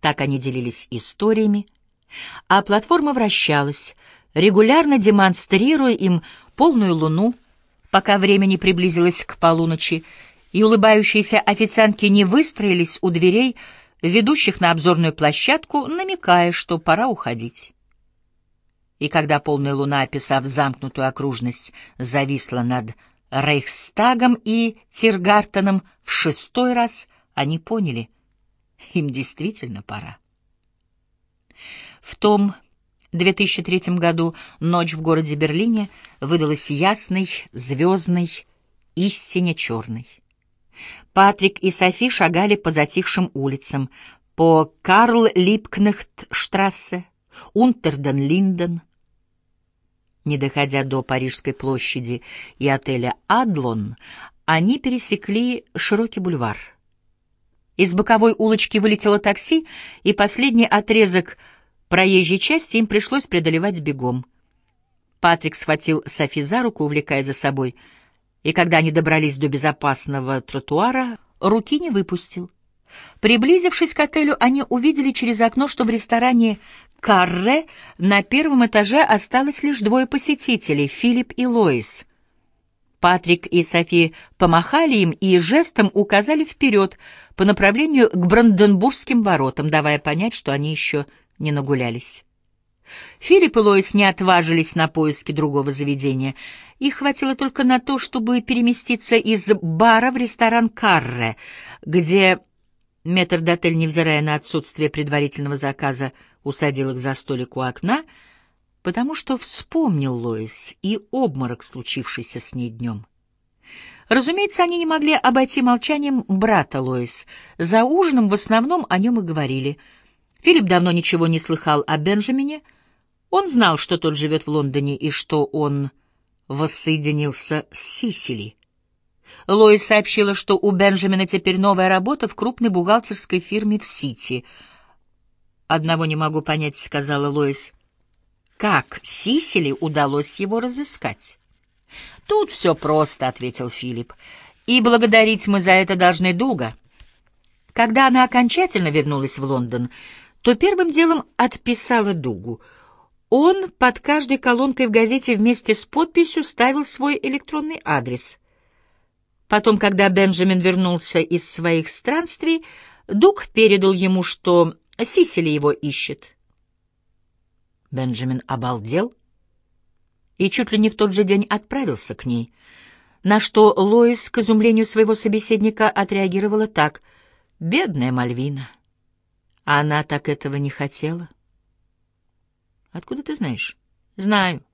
Так они делились историями, а платформа вращалась, регулярно демонстрируя им полную луну, пока время не приблизилось к полуночи, и улыбающиеся официантки не выстроились у дверей, ведущих на обзорную площадку, намекая, что пора уходить. И когда полная луна, описав замкнутую окружность, зависла над Рейхстагом и Тиргартеном в шестой раз, они поняли — им действительно пора. В том 2003 году ночь в городе Берлине выдалась ясной, звездной, истинно черной. Патрик и Софи шагали по затихшим улицам, по Карл-Липкнехт-штрассе, Унтерден-Линден. Не доходя до Парижской площади и отеля «Адлон», они пересекли широкий бульвар. Из боковой улочки вылетело такси, и последний отрезок проезжей части им пришлось преодолевать бегом. Патрик схватил Софи за руку, увлекая за собой — и когда они добрались до безопасного тротуара, руки не выпустил. Приблизившись к отелю, они увидели через окно, что в ресторане «Карре» на первом этаже осталось лишь двое посетителей — Филипп и Лоис. Патрик и Софи помахали им и жестом указали вперед по направлению к Бранденбургским воротам, давая понять, что они еще не нагулялись. Филипп и Лоис не отважились на поиски другого заведения. Их хватило только на то, чтобы переместиться из бара в ресторан «Карре», где метрдотель, невзирая на отсутствие предварительного заказа, усадил их за столик у окна, потому что вспомнил Лоис и обморок, случившийся с ней днем. Разумеется, они не могли обойти молчанием брата Лоис. За ужином в основном о нем и говорили. Филипп давно ничего не слыхал о Бенджамине — он знал, что тот живет в Лондоне и что он воссоединился с Сисили. Лоис сообщила, что у Бенджамина теперь новая работа в крупной бухгалтерской фирме в Сити. «Одного не могу понять», — сказала Лоис. «Как Сисили удалось его разыскать?» «Тут все просто», — ответил Филипп. «И благодарить мы за это должны Дуга». Когда она окончательно вернулась в Лондон, то первым делом отписала Дугу — он под каждой колонкой в газете вместе с подписью ставил свой электронный адрес. Потом, когда Бенджамин вернулся из своих странствий, Дуг передал ему, что Сисили его ищет. Бенджамин обалдел и чуть ли не в тот же день отправился к ней, на что Лоис, к изумлению своего собеседника, отреагировала так «Бедная Мальвина». Она так этого не хотела. Откуда ты знаешь? Знаю.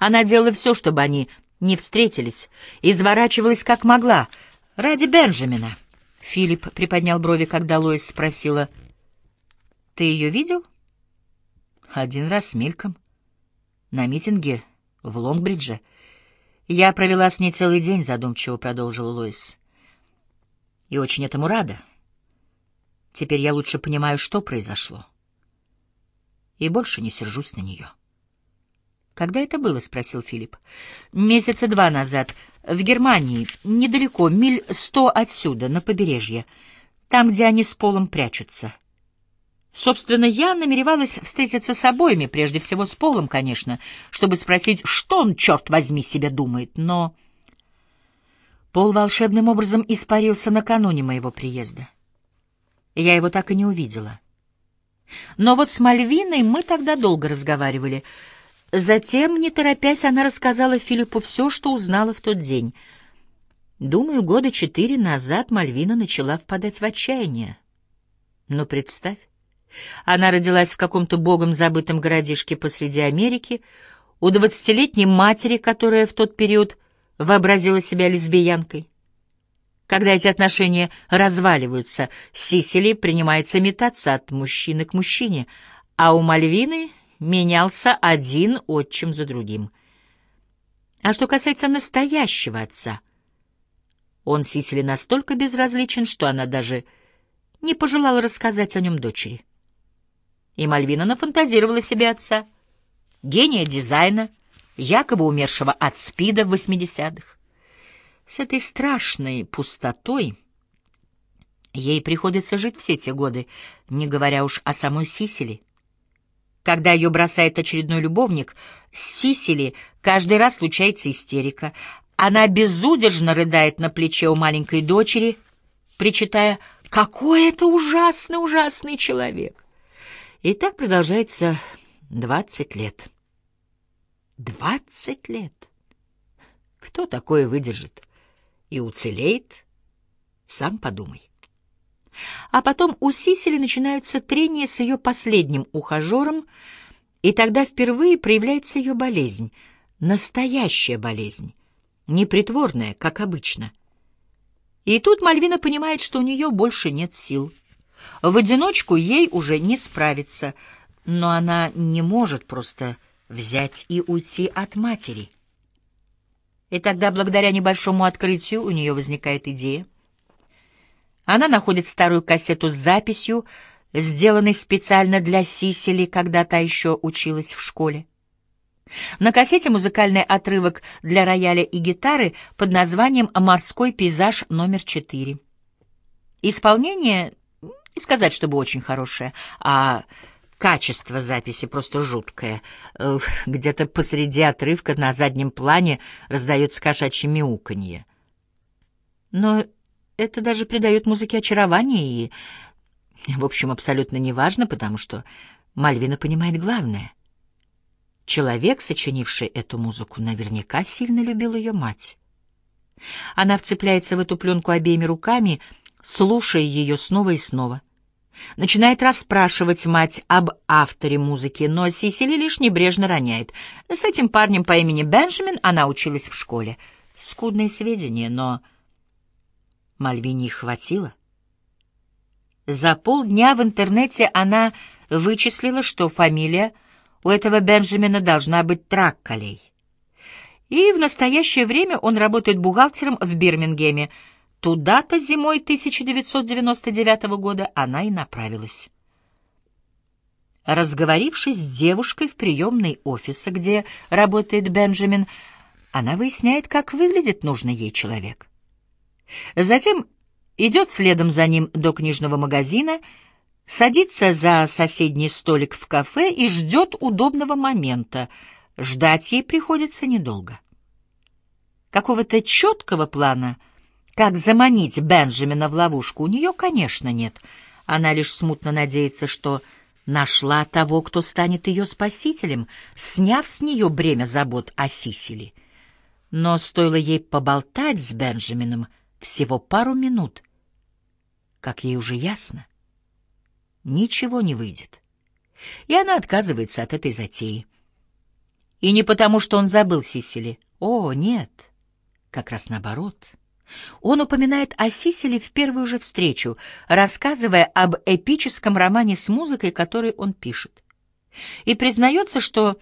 Она делала все, чтобы они не встретились, изворачивалась как могла, ради Бенджамина. Филипп приподнял брови, когда Лоис спросила, «Ты ее видел?» «Один раз мельком. На митинге в Лонгбридже. Я провела с ней целый день», — задумчиво продолжила Лоис. «И очень этому рада. Теперь я лучше понимаю, что произошло» и больше не сержусь на нее. «Когда это было?» — спросил Филипп. «Месяца два назад. В Германии, недалеко, миль сто отсюда, на побережье. Там, где они с Полом прячутся. Собственно, я намеревалась встретиться с обоими, прежде всего с Полом, конечно, чтобы спросить, что он, черт возьми, себе думает, но...» Пол волшебным образом испарился накануне моего приезда. Я его так и не увидела. Но вот с Мальвиной мы тогда долго разговаривали. Затем, не торопясь, она рассказала Филиппу все, что узнала в тот день. Думаю, года четыре назад Мальвина начала впадать в отчаяние. Но представь, она родилась в каком-то богом забытом городишке посреди Америки, у двадцатилетней матери, которая в тот период вообразила себя лесбиянкой. Когда эти отношения разваливаются, Сисили принимается метаться от мужчины к мужчине, а у Мальвины менялся один отчим за другим. А что касается настоящего отца, он Сисили настолько безразличен, что она даже не пожелала рассказать о нем дочери. И Мальвина нафантазировала себе отца, гения дизайна, якобы умершего от СПИДа в 80-х. С этой страшной пустотой Ей приходится жить все те годы, не говоря уж о самой Сисили. Когда ее бросает очередной любовник, с Сисили каждый раз случается истерика. Она безудержно рыдает на плече у маленькой дочери, причитая «Какой это ужасный, ужасный человек!» И так продолжается двадцать лет. Двадцать лет! Кто такое выдержит и уцелеет, сам подумай. А потом у Сисили начинаются трения с ее последним ухажером, и тогда впервые проявляется ее болезнь, настоящая болезнь, непритворная, как обычно. И тут Мальвина понимает, что у нее больше нет сил. В одиночку ей уже не справиться, но она не может просто взять и уйти от матери. И тогда, благодаря небольшому открытию, у нее возникает идея. Она находит старую кассету с записью, сделанной специально для Сисили, когда та еще училась в школе. На кассете музыкальный отрывок для рояля и гитары под названием «Морской пейзаж номер 4». Исполнение, не сказать, чтобы очень хорошее, а качество записи просто жуткое. Где-то посреди отрывка на заднем плане раздается кошачье мяуканье. Но это даже придает музыке очарование и, в общем, абсолютно неважно, потому что Мальвина понимает главное. Человек, сочинивший эту музыку, наверняка сильно любил ее мать. Она вцепляется в эту пленку обеими руками, слушая ее снова и снова. Начинает расспрашивать мать об авторе музыки, но Сисили лишь небрежно роняет. С этим парнем по имени Бенджамин она училась в школе. Скудные сведения, но... Мальвине их хватило. За полдня в интернете она вычислила, что фамилия у этого Бенджамина должна быть Тракколей. И в настоящее время он работает бухгалтером в Бирмингеме. Туда-то зимой 1999 года она и направилась. Разговорившись с девушкой в приемной офиса, где работает Бенджамин, она выясняет, как выглядит нужный ей человек. Затем идет следом за ним до книжного магазина, садится за соседний столик в кафе и ждет удобного момента. Ждать ей приходится недолго. Какого-то четкого плана, как заманить Бенджамина в ловушку, у нее, конечно, нет. Она лишь смутно надеется, что нашла того, кто станет ее спасителем, сняв с нее бремя забот о Сисили. Но стоило ей поболтать с Бенджамином, всего пару минут. Как ей уже ясно, ничего не выйдет. И она отказывается от этой затеи. И не потому, что он забыл Сисили. О, нет, как раз наоборот. Он упоминает о Сисили в первую же встречу, рассказывая об эпическом романе с музыкой, который он пишет. И признается, что